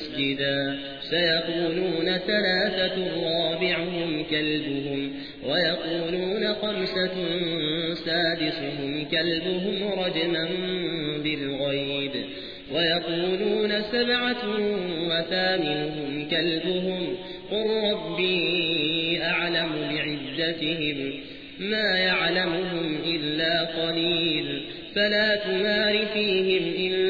مسجدا. سيقولون ثلاثة رابعهم كلبهم ويقولون خمسة سادسهم كلبهم رجما بالغيب. ويقولون سبعة وثامنهم كلبهم قل ربي أعلم بعدتهم ما يعلمهم إلا قليل. فلا تمار فيهم إلا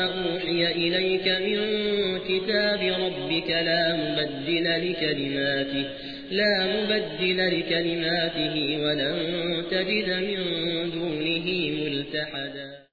أوحي إليك من كتاب ربك لا مبدل لكلماته لا مبدل لكلماته ولن تجد من دونه ملتحدا.